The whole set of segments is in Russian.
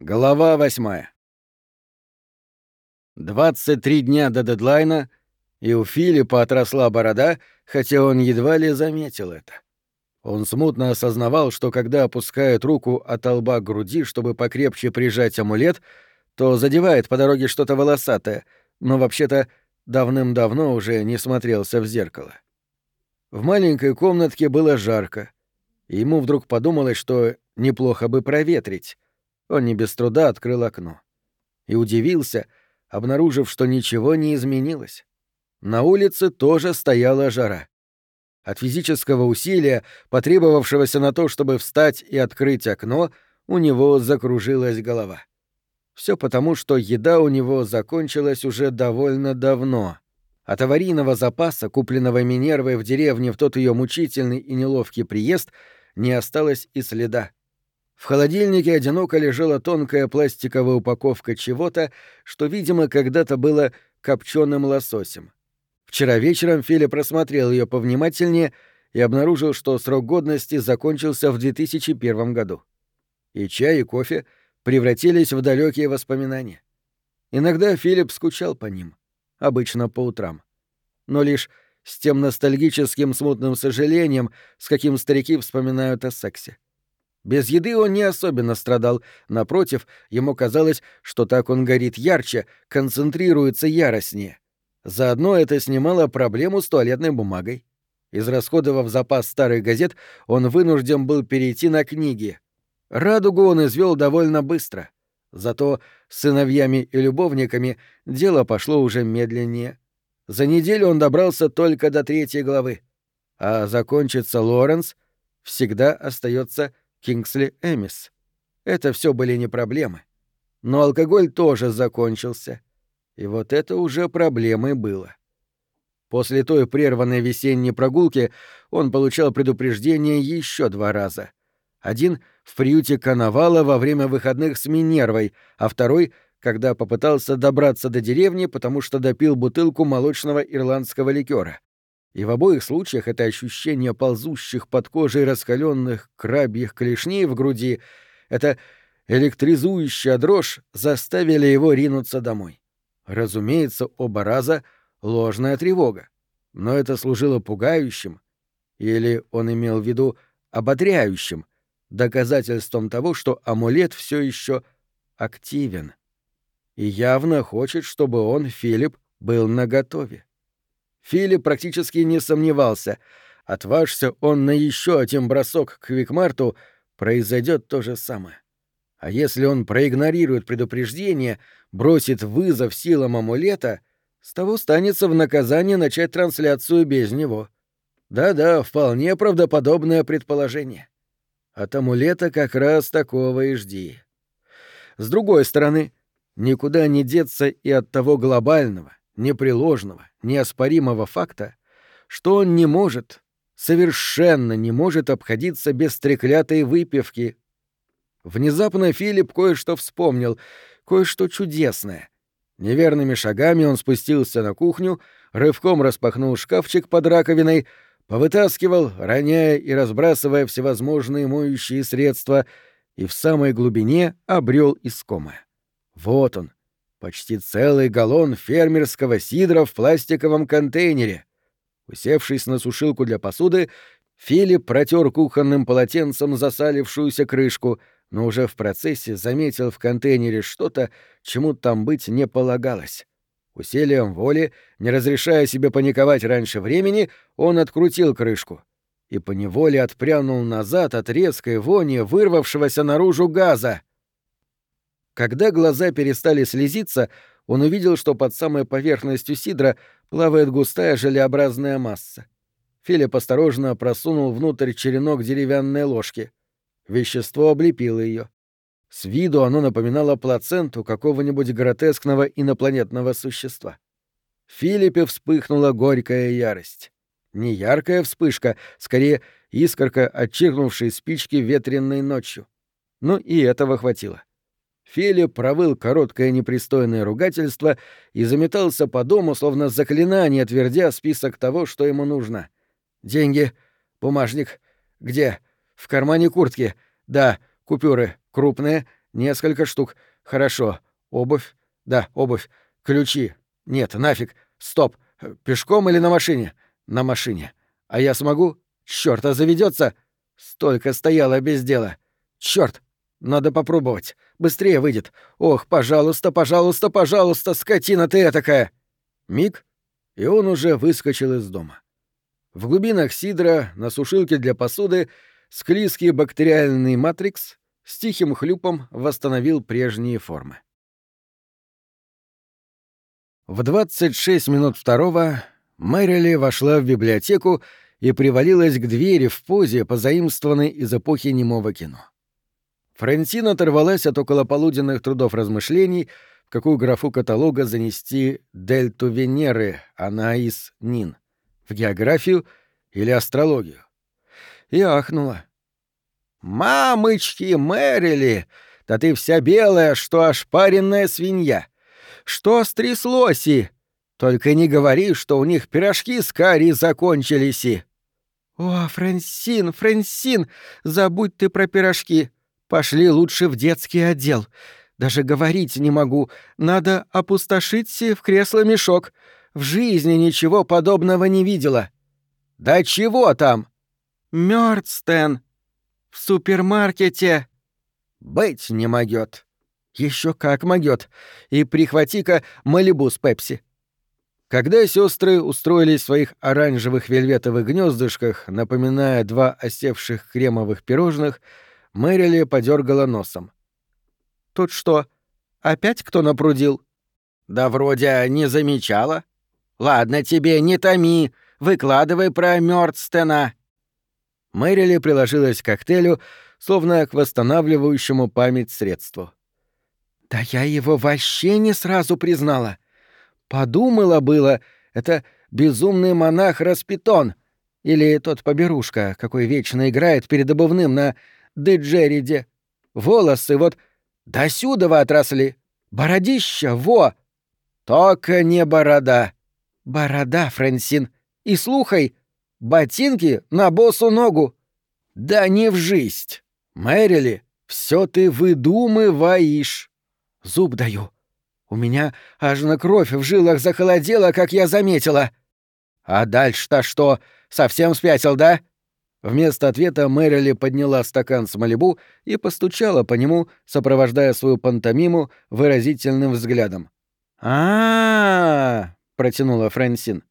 Глава восьмая. 23 дня до дедлайна, и у Филиппа отросла борода, хотя он едва ли заметил это. Он смутно осознавал, что когда опускает руку от лба к груди, чтобы покрепче прижать амулет, то задевает по дороге что-то волосатое, но вообще-то давным-давно уже не смотрелся в зеркало. В маленькой комнатке было жарко, ему вдруг подумалось, что неплохо бы проветрить, он не без труда открыл окно. И удивился, обнаружив, что ничего не изменилось. На улице тоже стояла жара. От физического усилия, потребовавшегося на то, чтобы встать и открыть окно, у него закружилась голова. Все потому, что еда у него закончилась уже довольно давно. От аварийного запаса, купленного Минервой в деревне в тот ее мучительный и неловкий приезд, не осталось и следа. В холодильнике одиноко лежала тонкая пластиковая упаковка чего-то, что, видимо, когда-то было копченым лососем. Вчера вечером Филя просмотрел ее повнимательнее и обнаружил, что срок годности закончился в 2001 году. И чай, и кофе превратились в далекие воспоминания. Иногда Филипп скучал по ним, обычно по утрам. Но лишь с тем ностальгическим смутным сожалением, с каким старики вспоминают о сексе. Без еды он не особенно страдал, напротив, ему казалось, что так он горит ярче, концентрируется яростнее. Заодно это снимало проблему с туалетной бумагой. Израсходовав запас старых газет, он вынужден был перейти на книги. Радугу он извел довольно быстро. Зато с сыновьями и любовниками дело пошло уже медленнее. За неделю он добрался только до третьей главы. А закончится Лоренс всегда остается Кингсли Эмис. Это все были не проблемы. Но алкоголь тоже закончился. И вот это уже проблемой было. После той прерванной весенней прогулки он получал предупреждение еще два раза. Один — в приюте Коновала во время выходных с Минервой, а второй — когда попытался добраться до деревни, потому что допил бутылку молочного ирландского ликера. И в обоих случаях это ощущение ползущих под кожей раскаленных крабьих клешней в груди, это электризующая дрожь заставили его ринуться домой. Разумеется, оба раза ложная тревога. Но это служило пугающим, или он имел в виду ободряющим, доказательством того, что амулет все еще активен. И явно хочет, чтобы он, Филипп, был наготове. Филипп практически не сомневался. Отважься он на еще один бросок к Викмарту, произойдет то же самое. А если он проигнорирует предупреждение, бросит вызов силам амулета, с того станется в наказание начать трансляцию без него. Да-да, вполне правдоподобное предположение. От амулета как раз такого и жди. С другой стороны, никуда не деться и от того глобального, непреложного, неоспоримого факта, что он не может, совершенно не может обходиться без треклятой выпивки. Внезапно Филипп кое-что вспомнил, кое-что чудесное. Неверными шагами он спустился на кухню, рывком распахнул шкафчик под раковиной, повытаскивал, роняя и разбрасывая всевозможные моющие средства, и в самой глубине обрел искомое. Вот он, Почти целый галлон фермерского сидра в пластиковом контейнере. Усевшись на сушилку для посуды, Филипп протер кухонным полотенцем засалившуюся крышку, но уже в процессе заметил в контейнере что-то, чему там быть не полагалось. Усилием воли, не разрешая себе паниковать раньше времени, он открутил крышку и поневоле отпрянул назад от резкой вони вырвавшегося наружу газа. Когда глаза перестали слезиться, он увидел, что под самой поверхностью сидра плавает густая желеобразная масса. Филипп осторожно просунул внутрь черенок деревянной ложки. Вещество облепило ее. С виду оно напоминало плаценту какого-нибудь гротескного инопланетного существа. В Филиппе вспыхнула горькая ярость. Не яркая вспышка, скорее искорка, отчиркнувшей спички ветренной ночью. Но и этого хватило. Филипп провыл короткое непристойное ругательство и заметался по дому, словно заклинание, твердя список того, что ему нужно. «Деньги. Бумажник. Где? В кармане куртки. Да, купюры. Крупные. Несколько штук. Хорошо. Обувь. Да, обувь. Ключи. Нет, нафиг. Стоп. Пешком или на машине? На машине. А я смогу? Чёрт, а заведётся? Столько стояла без дела. Чёрт. Надо попробовать. Быстрее выйдет. Ох, пожалуйста, пожалуйста, пожалуйста, скотина ты такая. Миг, и он уже выскочил из дома. В глубинах сидра, на сушилке для посуды, склизкий бактериальный матрикс с тихим хлюпом восстановил прежние формы. В 26 минут второго Мэрили вошла в библиотеку и привалилась к двери в позе, позаимствованной из эпохи немого кино. Франсин оторвалась от околополуденных трудов размышлений, в какую графу каталога занести дельту Венеры, Анаис Нин, в географию или астрологию. И ахнула. «Мамочки, Мэрили! Да ты вся белая, что ошпаренная свинья! Что стряслось и? Только не говори, что у них пирожки с карри закончились и...» «О, Франсин, Франсин, забудь ты про пирожки. Пошли лучше в детский отдел. Даже говорить не могу. Надо опустошить в кресло мешок. В жизни ничего подобного не видела». «Да чего там?» «Мёрдстен», в супермаркете. Быть не могет. Еще как могет. И прихвати-ка Малибу с Пепси. Когда сестры устроились в своих оранжевых вельветовых гнездышках, напоминая два осевших кремовых пирожных, Мэрили подергала носом. «Тут что, опять кто напрудил?» «Да вроде не замечала. Ладно тебе, не томи, выкладывай про Мёрдстена». Мэрили приложилась к коктейлю, словно к восстанавливающему память средству. «Да я его вообще не сразу признала. Подумала было, это безумный монах Распитон или тот поберушка, какой вечно играет перед обувным на диджериде. Волосы вот до сюда отросли. Бородища, во! Только не борода. Борода, Фрэнсин. И слухай, Ботинки на босу ногу. Да не в жизнь. Мэрили, все ты выдумываешь. Зуб даю. У меня аж на кровь в жилах захолодела, как я заметила. А дальше-то что, совсем спятил, да? Вместо ответа Мэрили подняла стакан с Малибу и постучала по нему, сопровождая свою пантомиму выразительным взглядом. а, -а, -а протянула Фрэнсин.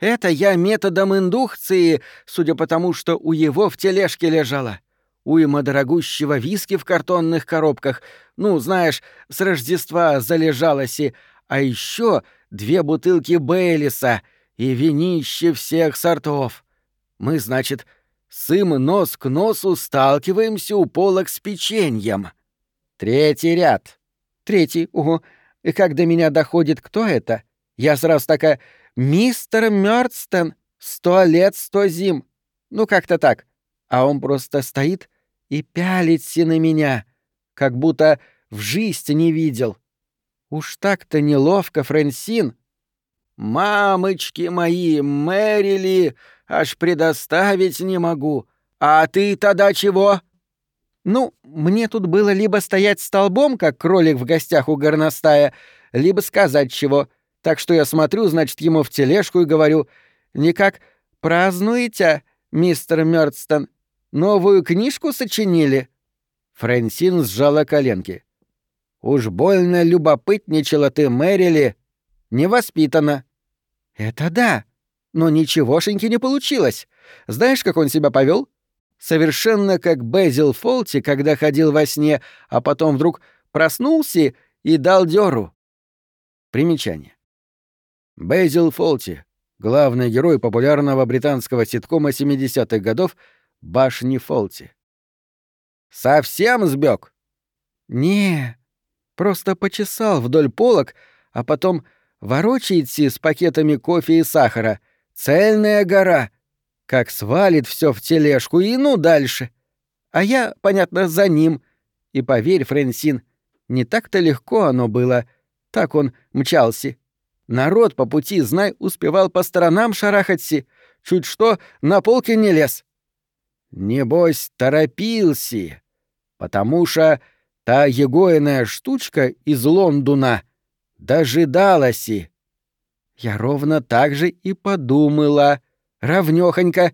Это я методом индукции, судя по тому, что у его в тележке лежало. Уйма дорогущего виски в картонных коробках, ну, знаешь, с Рождества залежалось и... А еще две бутылки Бейлиса и винище всех сортов. Мы, значит, с им нос к носу сталкиваемся у полок с печеньем. Третий ряд. Третий, угу. И как до меня доходит, кто это? Я сразу такая «Мистер Мёрдстон! Сто лет, сто зим!» Ну, как-то так. А он просто стоит и пялится на меня, как будто в жизнь не видел. Уж так-то неловко, Фрэнсин. «Мамочки мои, Мэрили, аж предоставить не могу. А ты тогда чего?» «Ну, мне тут было либо стоять столбом, как кролик в гостях у горностая, либо сказать чего. Так что я смотрю, значит, ему в тележку и говорю, «Никак празднуете, мистер Мёрдстон? Новую книжку сочинили?» Фрэнсин сжала коленки. «Уж больно любопытничала ты, Мэрили. Невоспитанно». «Это да, но ничегошеньки не получилось. Знаешь, как он себя повел? Совершенно как Безил Фолти, когда ходил во сне, а потом вдруг проснулся и дал дёру». Примечание. Бейзил Фолти, главный герой популярного британского ситкома 70-х годов «Башни Фолти». «Совсем сбег? «Не, просто почесал вдоль полок, а потом ворочается с пакетами кофе и сахара. Цельная гора. Как свалит все в тележку и ну дальше. А я, понятно, за ним. И поверь, Фрэнсин, не так-то легко оно было. Так он мчался. Народ по пути, знай, успевал по сторонам шарахаться, чуть что на полке не лез. Небось, торопился, потому что Та егоиная штучка из Лондона дожидалась. Я ровно так же и подумала. Равнёхонько.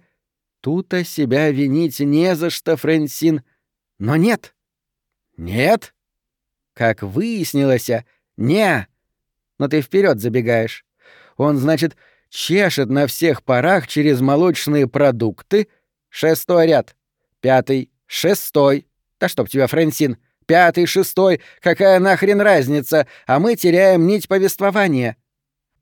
Тут-то себя винить не за что, Фрэнсин. Но нет. Нет? Как выяснилось, не. Но ты вперед забегаешь. Он, значит, чешет на всех парах через молочные продукты. Шестой ряд. Пятый. Шестой. Да чтоб тебя, Фрэнсин. Пятый, шестой. Какая нахрен разница? А мы теряем нить повествования.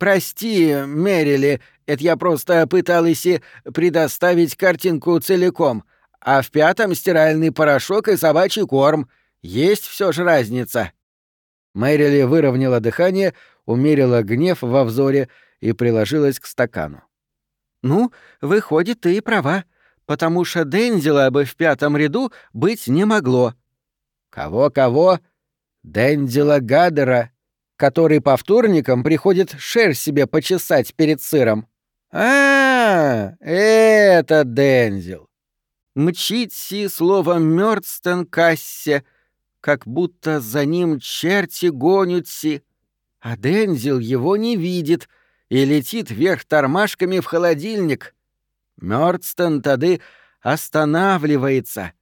Прости, Мерили, это я просто пыталась предоставить картинку целиком. А в пятом стиральный порошок и собачий корм. Есть все же разница. Мэрили выровняла дыхание, умерила гнев во взоре и приложилась к стакану. «Ну, выходит, ты и права, потому что Дензела бы в пятом ряду быть не могло». «Кого-кого?» «Дензела Гадера, который по вторникам приходит шерсть себе почесать перед сыром». «А, это Дензел!» Мчит си словом Мёрдстон кассе, как будто за ним черти гонятся, а Дензел его не видит и летит вверх тормашками в холодильник. Мёрдстон тады останавливается.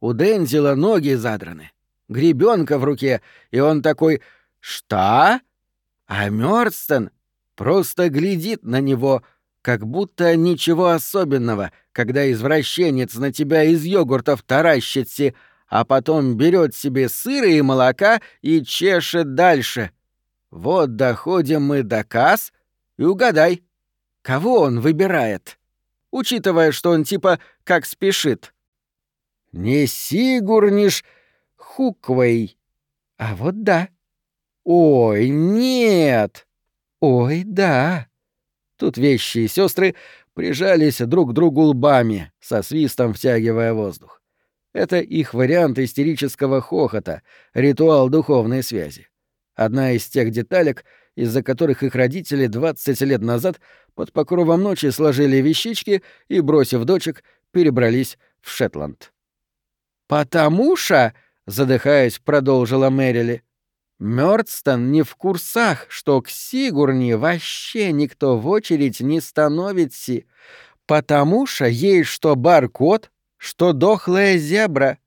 У Дензела ноги задраны, гребенка в руке, и он такой «Что?» А Мёрдстон просто глядит на него, как будто ничего особенного, когда извращенец на тебя из йогуртов таращится, а потом берет себе сыра и молока и чешет дальше. Вот доходим мы до касс, и угадай, кого он выбирает, учитывая, что он типа как спешит. Не Сигурниш Хуквей, а вот да. Ой, нет. Ой, да. Тут вещи сестры прижались друг к другу лбами, со свистом втягивая воздух. Это их вариант истерического хохота, ритуал духовной связи. Одна из тех деталек, из-за которых их родители 20 лет назад под покровом ночи сложили вещички и, бросив дочек, перебрались в Шетланд. «Потому что», — задыхаясь, продолжила Мэрили, Мёрдстон не в курсах, что к Сигурни вообще никто в очередь не становится, потому что ей что баркод, что дохлая зебра.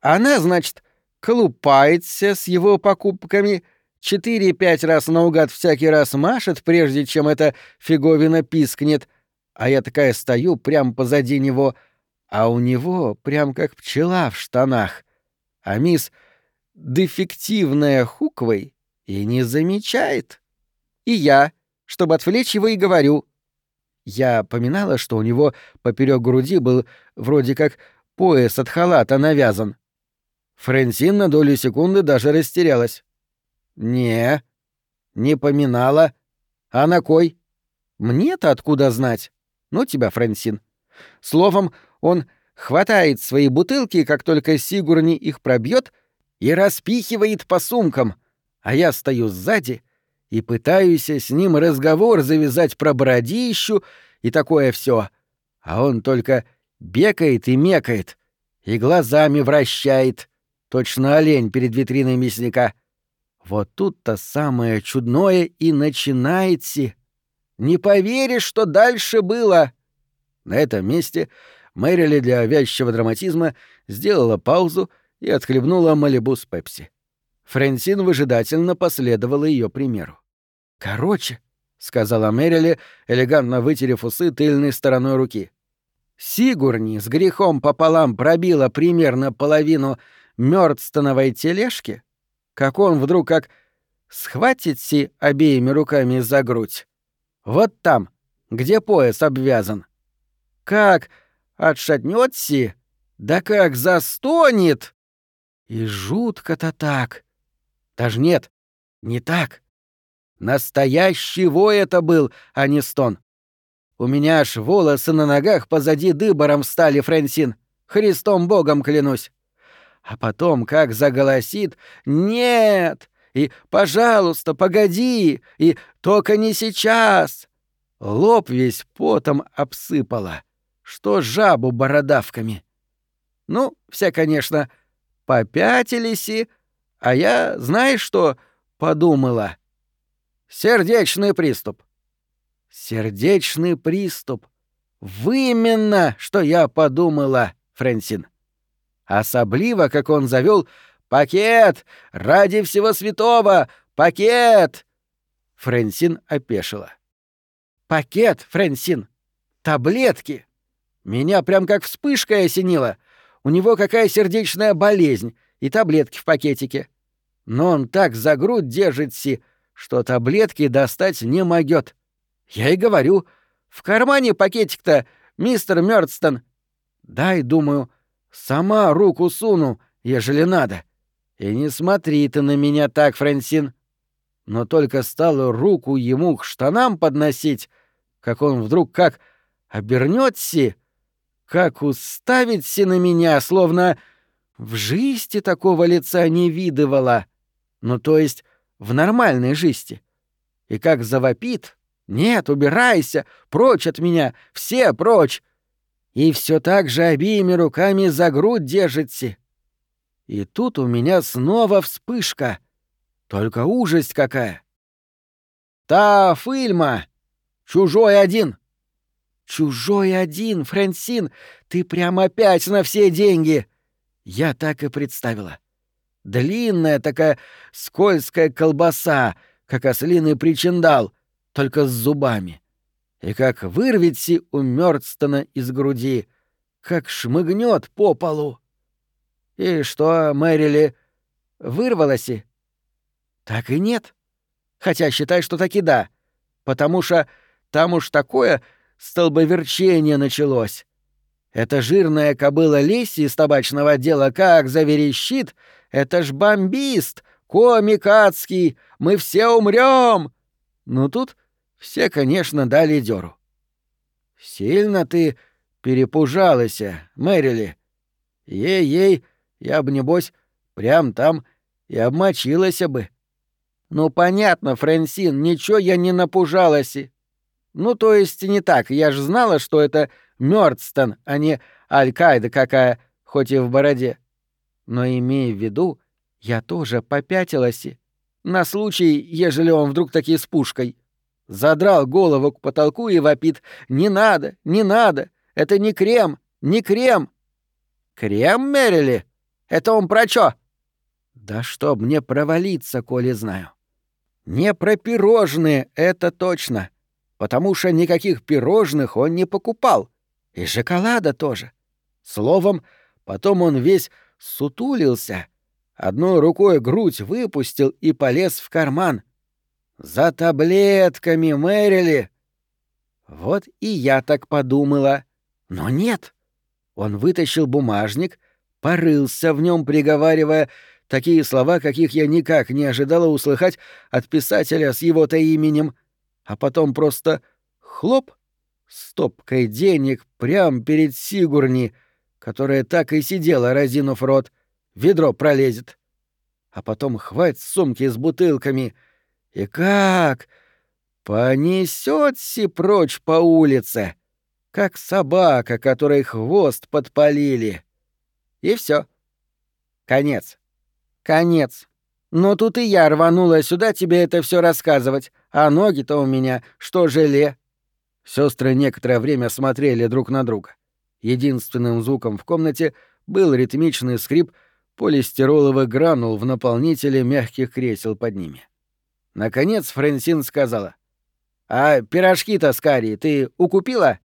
Она, значит, колупается с его покупками, четыре-пять раз наугад всякий раз машет, прежде чем эта фиговина пискнет, а я такая стою прямо позади него, а у него прям как пчела в штанах. А мисс дефективная Хуквой и не замечает. И я, чтобы отвлечь его, и говорю — я поминала, что у него поперек груди был вроде как пояс от халата навязан. Фрэнсин на долю секунды даже растерялась. «Не, не поминала. А на кой? Мне-то откуда знать? Ну тебя, Фрэнсин. Словом, он хватает свои бутылки, как только Сигурни их пробьет, и распихивает по сумкам, а я стою сзади и пытаюсь с ним разговор завязать про бородищу и такое все, а он только бекает и мекает, и глазами вращает, точно олень перед витриной мясника. Вот тут-то самое чудное и начинается. Не поверишь, что дальше было. На этом месте Мэрили для вязчего драматизма сделала паузу и отхлебнула малибу с пепси. Фрэнсин выжидательно последовала ее примеру. «Короче», — сказала Мэрили, элегантно вытерев усы тыльной стороной руки. «Сигурни с грехом пополам пробила примерно половину мёрдстоновой тележки, как он вдруг как схватит си обеими руками за грудь. Вот там, где пояс обвязан. Как отшатнёт си, да как застонет! И жутко-то так. Даже нет, не так. Настоящий вой это был, а не стон. У меня аж волосы на ногах позади дыбором стали, Фрэнсин. Христом Богом клянусь. А потом как заголосит «Нет!» и «Пожалуйста, погоди!» и «Только не сейчас!» Лоб весь потом обсыпало, что жабу бородавками. Ну, все, конечно, попятились и А я, знаешь что, подумала? Сердечный приступ. Сердечный приступ. Вы именно, что я подумала, Фрэнсин. Особливо, как он завел «Пакет! Ради всего святого! Пакет!» Фрэнсин опешила. «Пакет, Фрэнсин! Таблетки! Меня прям как вспышкой осенило. У него какая сердечная болезнь, и таблетки в пакетике. Но он так за грудь держится, что таблетки достать не могет. Я и говорю, в кармане пакетик-то, мистер Мёрдстон. Дай, думаю, сама руку суну, ежели надо. И не смотри ты на меня так, Фрэнсин. Но только стало руку ему к штанам подносить, как он вдруг как обернется как уставится на меня, словно в жизни такого лица не видывала. Ну, то есть в нормальной жизни. И как завопит «Нет, убирайся! Прочь от меня! Все прочь!» И все так же обеими руками за грудь держите. И тут у меня снова вспышка. Только ужасть какая. «Та Фильма! Чужой один!» «Чужой один, Фрэнсин! Ты прямо опять на все деньги!» Я так и представила. Длинная такая скользкая колбаса, как ослиный причиндал, только с зубами. И как вырвется у Мёрдстона из груди, как шмыгнет по полу. И что, Мэрили, вырвалась и? Так и нет. Хотя считай, что таки да, потому что там уж такое столбоверчение началось. Эта жирная кобыла Леси из табачного отдела как заверещит, это ж бомбист, комик адский, мы все умрем. Ну тут все, конечно, дали дёру. Сильно ты перепужалась, Мэрили. Ей-ей, я б, небось, прям там и обмочилась бы. Ну, понятно, Фрэнсин, ничего я не напужалась. Ну, то есть не так, я ж знала, что это Мёрдстон, а не Аль-Каида какая, хоть и в бороде. Но имея в виду, я тоже попятилась на случай, ежели он вдруг таки с пушкой. Задрал голову к потолку и вопит «Не надо, не надо! Это не крем, не крем!» «Крем, Мерили? Это он про чё?» «Да чтоб мне провалиться, коли знаю». «Не про пирожные, это точно потому что никаких пирожных он не покупал. И шоколада тоже. Словом, потом он весь сутулился, одной рукой грудь выпустил и полез в карман. «За таблетками, Мэрили!» Вот и я так подумала. Но нет. Он вытащил бумажник, порылся в нем, приговаривая такие слова, каких я никак не ожидала услыхать от писателя с его-то именем — а потом просто хлоп стопкой денег прямо перед Сигурни, которая так и сидела, разинув рот, ведро пролезет. А потом хвать сумки с бутылками. И как? Понесётся прочь по улице, как собака, которой хвост подпалили. И все. Конец. Конец. Но тут и я рванула сюда тебе это все рассказывать, а ноги-то у меня что желе. Сестры некоторое время смотрели друг на друга. Единственным звуком в комнате был ритмичный скрип полистироловых гранул в наполнителе мягких кресел под ними. Наконец Фрэнсин сказала. «А пирожки-то с карри ты укупила?»